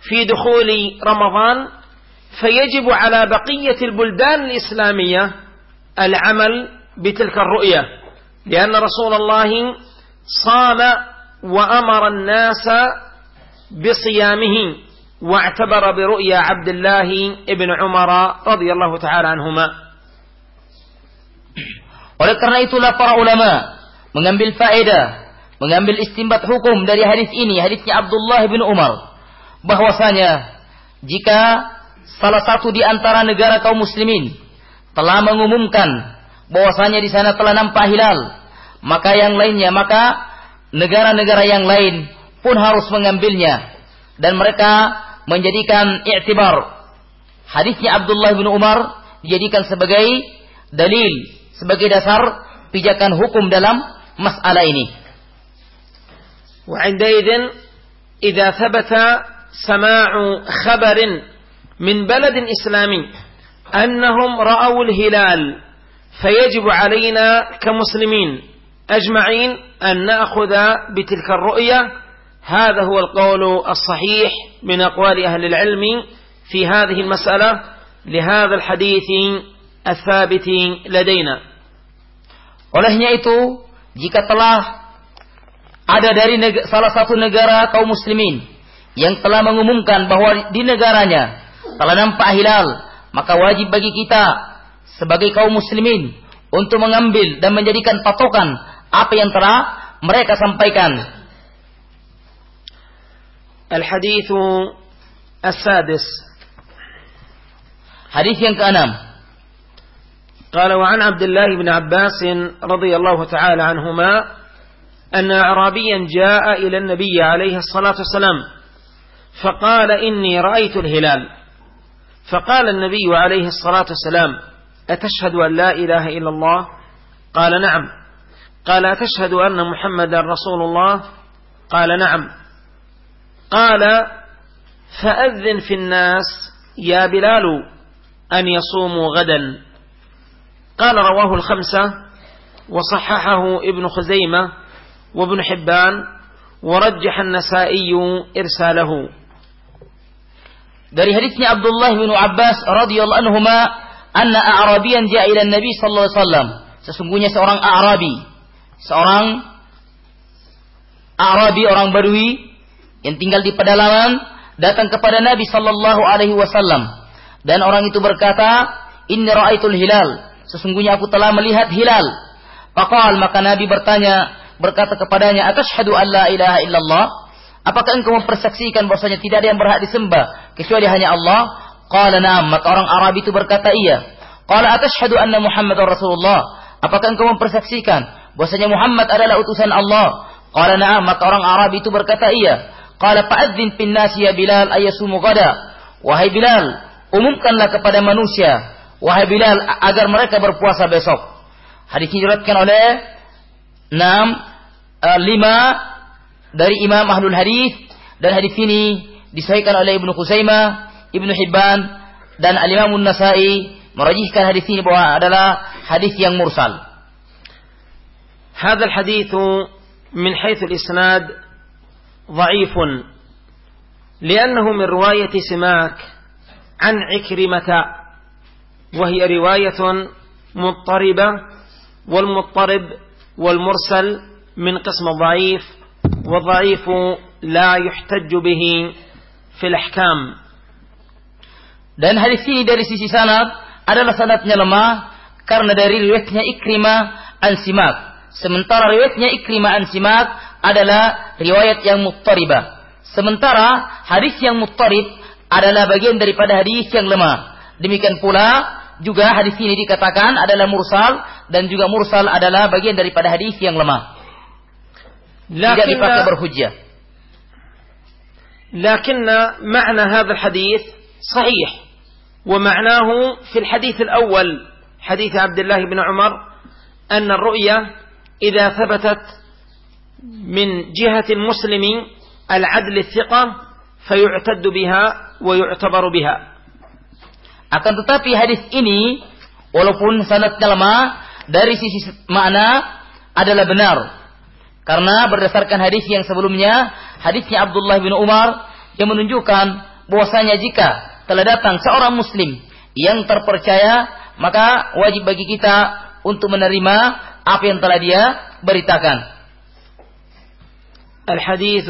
في دخول رمضان فيجب على بقية البلدان الإسلامية العمل بتلك الرؤية لأن رسول الله صام وأمر الناس بصيامه. واعتبر برؤيا عبد الله ابن عمر رضي الله تعالى عنهما Oleh karena itulah para ulama mengambil faedah, mengambil istimbat hukum dari hadis ini, hadisnya Abdullah bin Umar, bahwasanya jika salah satu di antara negara kaum muslimin telah mengumumkan bahwasanya di sana telah nampak hilal, maka yang lainnya, maka negara-negara yang lain pun harus mengambilnya Dan mereka menjadikan i'tibar hadisnya Abdullah bin Umar dijadikan sebagai dalil sebagai dasar pijakan hukum dalam masalah ini. وعندئذ إذا ثبت سماع خبر من بلد إسلامي أنهم رأوا الهلال فيجب علينا كمسلمين أجمعين أن نأخذ بتلك الرؤية هذا هو القول الصحيح من أقوال أهل العلم في هذه المسألة لهذا الحديث الثابت لدينا Olehnya itu, jika telah ada dari neg salah satu negara kaum muslimin yang telah mengumumkan bahwa di negaranya telah nampak hilal, maka wajib bagi kita sebagai kaum muslimin untuk mengambil dan menjadikan patokan apa yang telah mereka sampaikan. الحديث السادس. yang keenam. قال وعن عبد الله بن عباس رضي الله تعالى عنهما أن أعرابيا جاء إلى النبي عليه الصلاة والسلام فقال إني رأيت الهلال. فقال النبي عليه الصلاة والسلام أتشهد أن لا إله إلا الله؟ قال نعم. قال أتشهد أن محمدا رسول الله؟ قال نعم. قال فأذن في الناس يا بلال أن يصوموا غدا. قال رواه الخمسة وصححه ابن خزيمة وابن حبان ورجح النسائي إرساله. دري هلتني عبد الله بن عباس رضي الله عنهما أن أعرابيا جاء إلى النبي صلى الله عليه وسلم. Sesungguhnya seorang أعرابي seorang أعرابي orang بدوي yang tinggal di pedalaman datang kepada Nabi sallallahu alaihi wasallam dan orang itu berkata, "Inni ra'aitul hilal." Sesungguhnya aku telah melihat hilal. Faqal maka Nabi bertanya, berkata kepadanya, "Atashhadu an la ilaha illallah?" Apakah engkau mempersaksikan bahwasanya tidak ada yang berhak disembah kecuali hanya Allah? Qala na'am, maka orang Arab itu berkata iya. Qala atashhadu anna Muhammadar Rasulullah? Apakah engkau mempersaksikan bahwasanya Muhammad adalah utusan Allah? Qala na'am, maka orang Arab itu berkata iya. Qala fa'adzin fin nasi ya Bilal ayasumu gada. Wahai Bilal, umumkanlah kepada manusia, wahai Bilal agar mereka berpuasa besok. Hadis ini diriwayatkan oleh enam uh, lima dari Imam Ahlul Hadis dan hadis ini disahihkan oleh Ibnu Khuzaimah, Ibnu Hibban dan Al Imam An-Nasa'i merajihkan hadis ini bahwa adalah hadis yang mursal. هذا الحديث من حيث الإسناد ضعيف لأنه من رواية سماك عن عكرمة وهي رواية مضطربة والمضطرب والمرسل من قسم الضعيف والضعيف لا يحتج به في الأحكام Dan hadis ini dari sisi sanad adalah sanadnya lemah karena dari riwayatnya Ikrimah an Simak. Sementara riwayatnya Ikrimah an Simak adalah riwayat yang muttaribah. Sementara hadis yang muttarib adalah bagian daripada hadis yang lemah. Demikian pula juga hadis ini dikatakan adalah mursal dan juga mursal adalah bagian daripada hadis yang lemah. Tidak dipakai berhujjah. لكن معنى هذا الحديث صحيح ومعناه في الحديث الأول حديث عبد الله بن عمر أن الرؤية إذا ثبتت من جهة المسلم العدل الثقة فيعتد بها ويعتبر بها. Akan tetapi hadis ini walaupun sangat lemah dari sisi makna adalah benar. Karena berdasarkan hadis yang sebelumnya, hadisnya Abdullah bin Umar yang menunjukkan bahwasanya jika telah datang seorang muslim yang terpercaya, maka wajib bagi kita untuk menerima apa yang telah dia beritakan. الحديث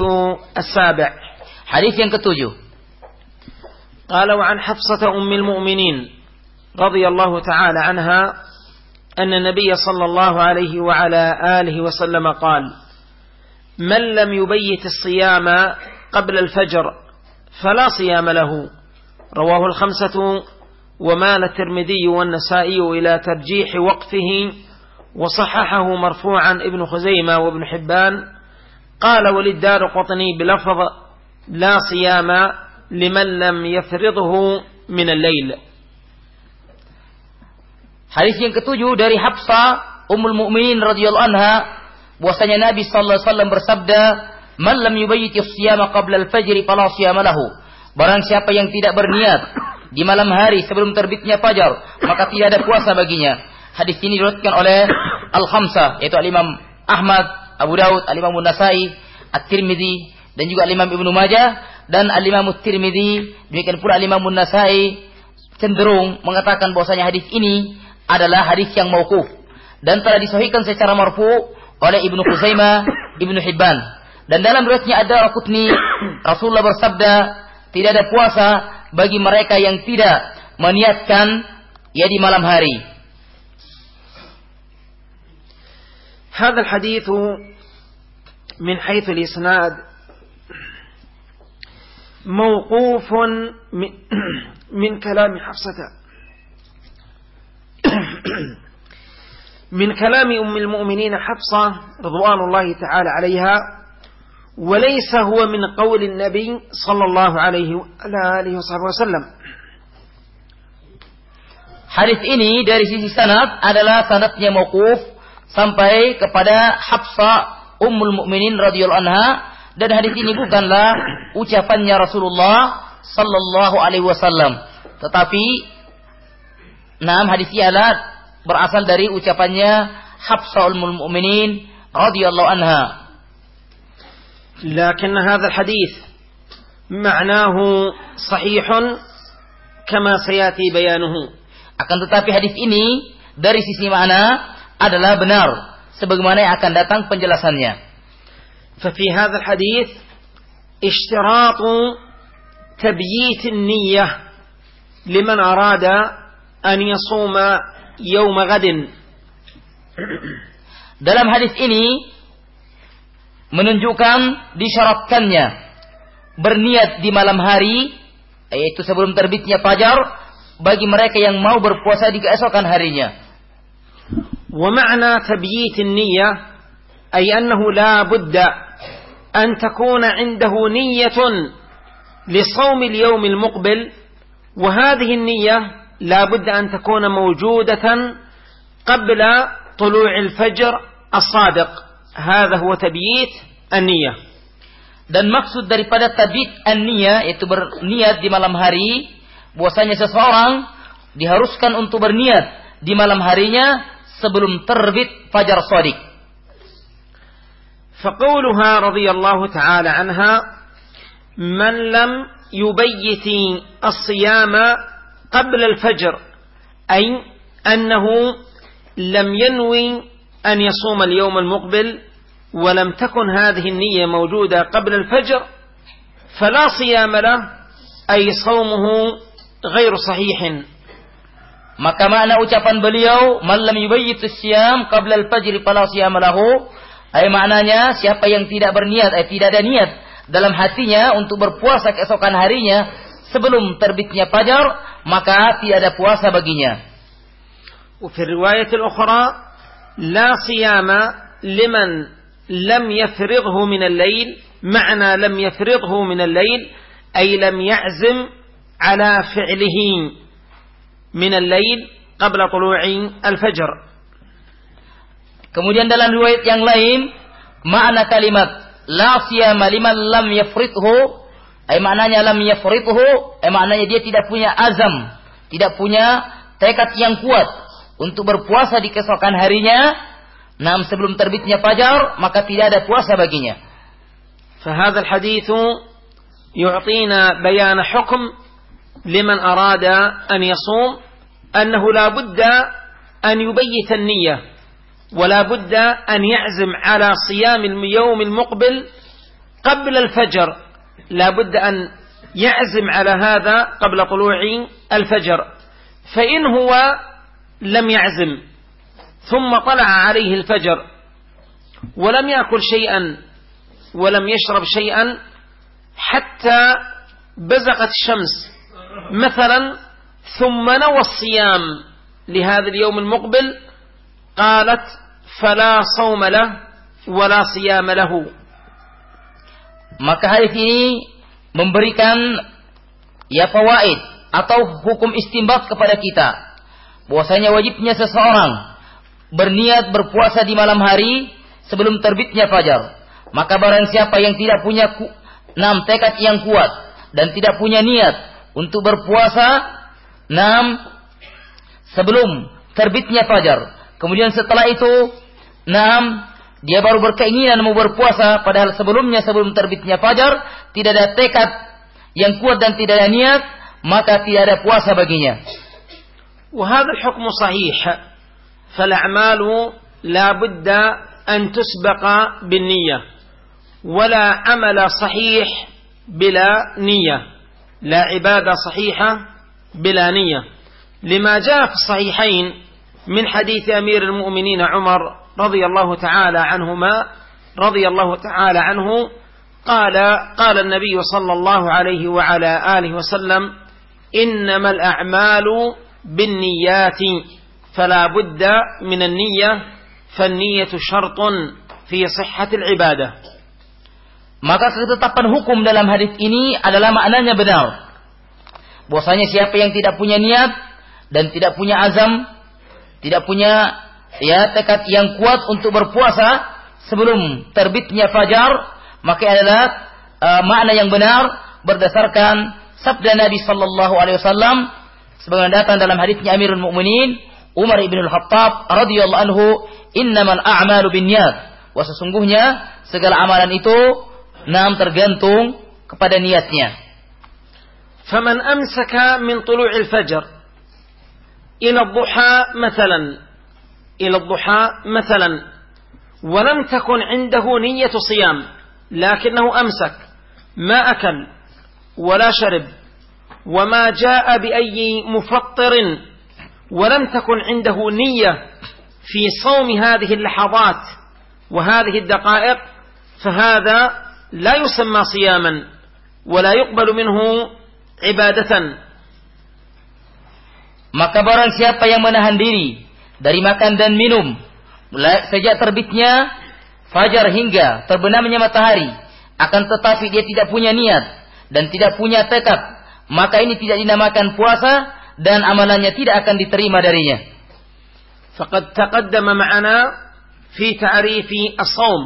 السابع. حديث ينكتوجو قال وعن حفصة أم المؤمنين رضي الله تعالى عنها أن النبي صلى الله عليه وعلى آله وسلم قال من لم يبيت الصيام قبل الفجر فلا صيام له. رواه الخمسة ومال الترمذي والنسائي إلى ترجيح وقفه وصححه مرفوعا ابن خزيمة وابن حبان قال walid daruqatni bilafz la siyama liman lam yafridhu min al-lail. Hadis yang ketujuh dari Hafsa Ummul Mukminin radhiyallahu anha bahwasanya Nabi sallallahu alaihi wasallam bersabda, "Man lam yubayyit siyama qabla al-fajr fala siyama lahu." Barang siapa yang tidak berniat di malam hari sebelum terbitnya fajar, maka tidak ada puasa baginya. Hadis ini diriwayatkan oleh Al-Khamsah yaitu Al Imam Ahmad, Abu Daud, Al-Imam Nasai, At-Tirmidzi dan juga Al-Imam Ibnu Majah dan Al-Imam At-Tirmidzi, demikian pula Al-Imam Nasai cenderung mengatakan bahwasanya hadis ini adalah hadis yang mauquf dan telah disahihkan secara marfu oleh Ibnu Khuzaimah, Ibnu Hibban. Dan dalam riwayatnya ada Qutni Rasulullah bersabda, tidak ada puasa bagi mereka yang tidak meniatkan ya di malam hari. هذا الحديث من حيث الإسناد موقوف من كلام حفصة. من كلام أم المؤمنين حفصة رضوان الله تعالى عليها وليس هو من قول النبي صلى الله عليه وعلى آله وصحبه وسلم. Hadis ini dari sisi sanad adalah sanadnya mauquf sampai kepada Hafsah Ummul Mukminin radhiyallahu anha dan hadis ini bukanlah ucapannya Rasulullah sallallahu alaihi wasallam tetapi enam hadis ini adalah berasal dari ucapannya Hafsah Ummul Mukminin radhiyallahu anha لكن هذا الحديث معناه صحيح كما سياتي بيانه akan tetapi hadis ini dari sisi makna adalah benar sebagaimana yang akan datang penjelasannya ففي هذا الحديث اشتراط تبييت النية لمن أراد أن يصوم يوم غد dalam hadis ini menunjukkan disyaratkannya berniat di malam hari yaitu sebelum terbitnya fajar bagi mereka yang mau berpuasa di keesokan harinya. ومعنى تبييت النية أي أنه لا بد أن تكون عنده نية لصوم اليوم المقبل وهذه النية لا بد أن تكون موجودة قبل طلوع الفجر الصادق. هذا هو تبييت النية. Dan maksud daripada tabit an-niyah yaitu berniat di malam hari, bahwasanya seseorang diharuskan untuk berniat di malam harinya sebelum terbit fajar shadiq. فقولها رضي الله تعالى عنها من لم يبيت الصيام قبل الفجر أي أنه لم ينوي أن يصوم اليوم المقبل ولم تكن هذه النية موجودة قبل الفجر فلا صيام له أي صومه غير صحيح Maka makna ucapan beliau, "Malam yubayyitu syam qabla al-fajr fala siyama lahu." Ay maknanya siapa yang tidak berniat, eh tidak ada niat dalam hatinya untuk berpuasa keesokan harinya sebelum terbitnya fajar, maka tidak ada puasa baginya. وفي الرواية الأخرى لا صيام لمن لم يفرغه من الليل معنى لم يفرغه من الليل أي لم يعزم على فعله من الليل قبل طلوع الفجر Kemudian dalam riwayat yang lain, makna kalimat la siyama liman lam yafrithu, ay maknanya lam yafrithu, ay maknanya dia tidak punya azam, tidak punya tekad yang kuat untuk berpuasa di keesokan harinya, Nah, sebelum terbitnya fajar, maka tidak ada puasa baginya. فهذا الحديث يعطينا بيان حكم لمن أراد أن يصوم أنه لا بد أن يبيت النية ولا بد أن يعزم على صيام اليوم المقبل قبل الفجر. لا بد أن يعزم على هذا قبل طلوع الفجر. فإن هو لم يعزم ثم طلع عليه الفجر ولم يأكل شيئا ولم يشرب شيئا حتى بزغت الشمس مثلا ثم نوى الصيام لهذا اليوم المقبل قالت فلا صوم له ولا صيام له Maka hadis ini memberikan ya fawaid atau hukum istimbat kepada kita bahwasanya wajibnya seseorang berniat berpuasa di malam hari sebelum terbitnya fajar. Maka barang siapa yang tidak punya enam tekad yang kuat dan tidak punya niat untuk berpuasa enam sebelum terbitnya fajar. Kemudian setelah itu enam dia baru berkeinginan mau berpuasa padahal sebelumnya sebelum terbitnya fajar tidak ada tekad yang kuat dan tidak ada niat maka tidak ada puasa baginya. وهذا الحكم صحيح فالأعمال لا بد أن تسبق بالنية ولا عمل صحيح بلا نية لا عبادة صحيحة بلا نية. لما جاء في الصحيحين من حديث أمير المؤمنين عمر رضي الله تعالى عنهما رضي الله تعالى عنه قال قال النبي صلى الله عليه وعلى آله وسلم إنما الأعمال بالنيات فلا بد من النية فالنية شرط في صحة العبادة. Maka ketetapan hukum dalam hadis ini adalah maknanya benar. Bahwasanya siapa yang tidak punya niat dan tidak punya azam, tidak punya ya tekad yang kuat untuk berpuasa sebelum terbitnya fajar, maka adalah uh, makna yang benar berdasarkan sabda Nabi sallallahu alaihi wasallam sebagaimana datang dalam hadisnya Amirul Mukminin Umar ibn al-Khattab radhiyallahu anhu, "Innamal a'malu binniyat." Wah sesungguhnya segala amalan itu nam tergantung kepada niatnya. فمن أمسك من طلوع الفجر إلى الضحى مثلا إلى الضحى مثلا ولم تكن عنده نية صيام لكنه أمسك ما أكل ولا شرب وما جاء بأي مفطر ولم تكن عنده نية في صوم هذه اللحظات وهذه الدقائق فهذا لا يسمى صياما ولا يقبل منه عبادة Maka barang siapa yang menahan diri dari makan dan minum mulai sejak terbitnya fajar hingga terbenamnya matahari akan tetapi dia tidak punya niat dan tidak punya tekad maka ini tidak dinamakan puasa dan amalannya tidak akan diterima darinya. فقد تقدم معنا في تعريف الصوم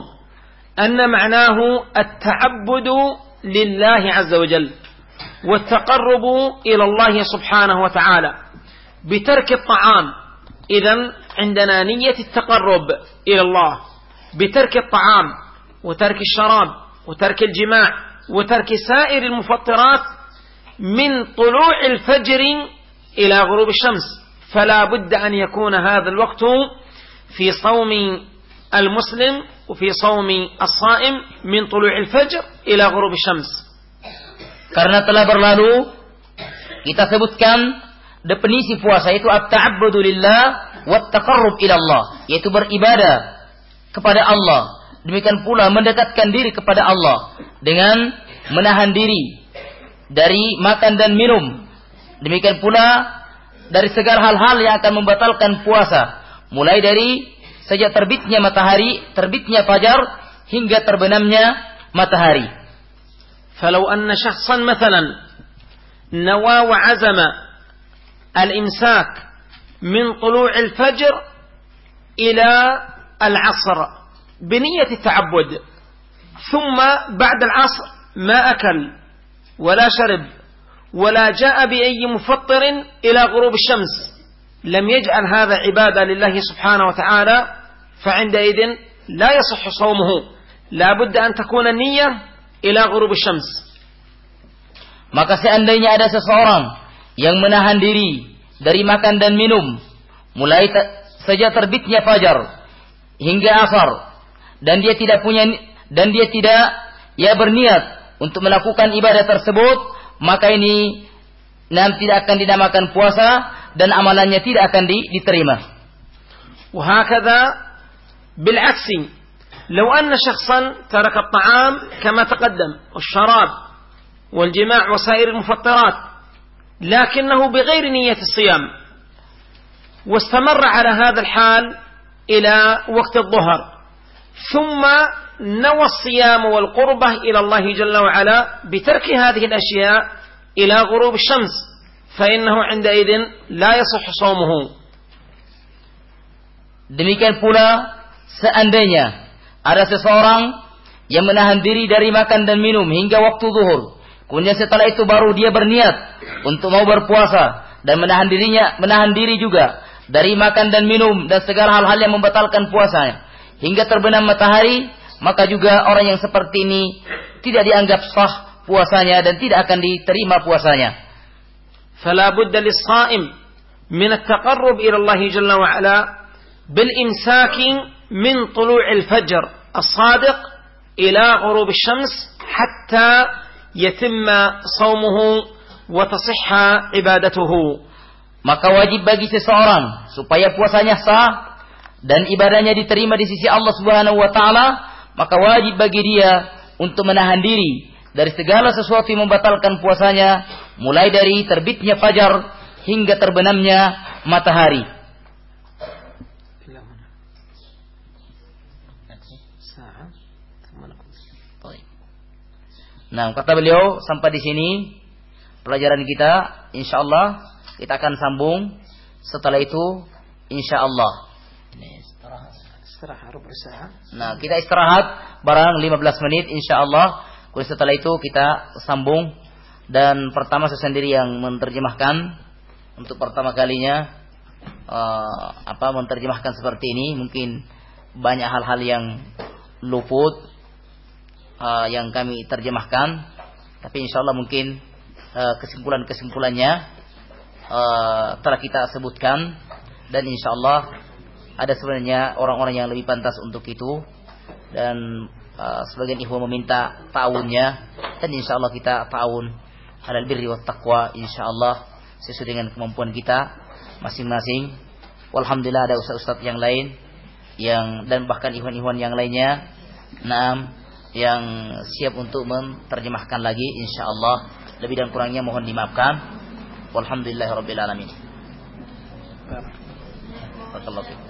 أن معناه التعبد لله عز وجل والتقرب إلى الله سبحانه وتعالى بترك الطعام. إذا عندنا نية التقرب إلى الله بترك الطعام وترك الشراب وترك الجماع وترك سائر المفطرات من طلوع الفجر إلى غروب الشمس. فلا بد أن يكون هذا الوقت في صوم المسلم fi saumi as-saim min tulu'il fajr ila ghurub syams. Karena telah berlalu kita sebutkan definisi puasa itu at-ta'abbudu lillah wa taqarrub ila Allah, yaitu beribadah kepada Allah. Demikian pula mendekatkan diri kepada Allah dengan menahan diri dari makan dan minum. Demikian pula dari segala hal-hal yang akan membatalkan puasa, mulai dari sejak terbitnya matahari, terbitnya fajar hingga terbenamnya matahari. فلو أن شخصا مثلا نوى وعزم الإمساك من طلوع الفجر إلى العصر بنية التعبد ثم بعد العصر ما أكل ولا شرب ولا جاء بأي مفطر إلى غروب الشمس لم يجعل هذا عبادة لله سبحانه وتعالى فعندئذ لا يصح صومه لا بد أن تكون النية إلى غروب الشمس maka seandainya ada seseorang yang menahan diri dari makan dan minum mulai saja terbitnya fajar hingga asar dan dia tidak punya dan dia tidak ya berniat untuk melakukan ibadah tersebut maka ini nanti tidak akan dinamakan puasa dan amalannya tidak akan diterima. وهكذا بالعكس لو أن شخصا ترك الطعام كما تقدم والشراب والجماع وسائر المفطرات لكنه بغير نية الصيام واستمر على هذا الحال إلى وقت الظهر ثم نوى الصيام والقربة إلى الله جل وعلا بترك هذه الأشياء إلى غروب الشمس فإنه عندئذ لا يصح صومه. Demikian pula seandainya ada seseorang yang menahan diri dari makan dan minum hingga waktu zuhur. Kemudian setelah itu baru dia berniat untuk mau berpuasa dan menahan dirinya, menahan diri juga dari makan dan minum dan segala hal-hal yang membatalkan puasanya hingga terbenam matahari, maka juga orang yang seperti ini tidak dianggap sah puasanya dan tidak akan diterima puasanya. فلا بد للصائم من التقرب إلى الله جل وعلا بالإمساك من طلوع الفجر الصادق إلى غروب الشمس حتى يتم صومه وتصح عبادته maka wajib bagi seseorang supaya puasanya sah dan ibadahnya diterima di sisi Allah Subhanahu wa taala maka wajib bagi dia untuk menahan diri dari segala sesuatu yang membatalkan puasanya mulai dari terbitnya fajar hingga terbenamnya matahari. Nah, kata beliau sampai di sini pelajaran kita, insya Allah kita akan sambung setelah itu, insya Allah. Nah, kita istirahat barang 15 menit, insya Allah. Kemudian setelah itu kita sambung. Dan pertama saya sendiri yang menerjemahkan. Untuk pertama kalinya uh, apa menerjemahkan seperti ini. Mungkin banyak hal-hal yang luput uh, yang kami terjemahkan. Tapi insya Allah mungkin uh, kesimpulan-kesimpulannya uh, telah kita sebutkan. Dan insya Allah ada sebenarnya orang-orang yang lebih pantas untuk itu. Dan uh, sebagian ikhwan meminta tahunnya dan insya Allah kita tahun halal birri wa taqwa insyaallah sesuai dengan kemampuan kita masing-masing. Walhamdulillah ada ustaz-ustaz yang lain yang dan bahkan ikhwan-ikhwan yang lainnya. Enam yang siap untuk menerjemahkan lagi insyaallah. Lebih dan kurangnya mohon dimaafkan. Walhamdulillahirabbil alamin. Barakallahu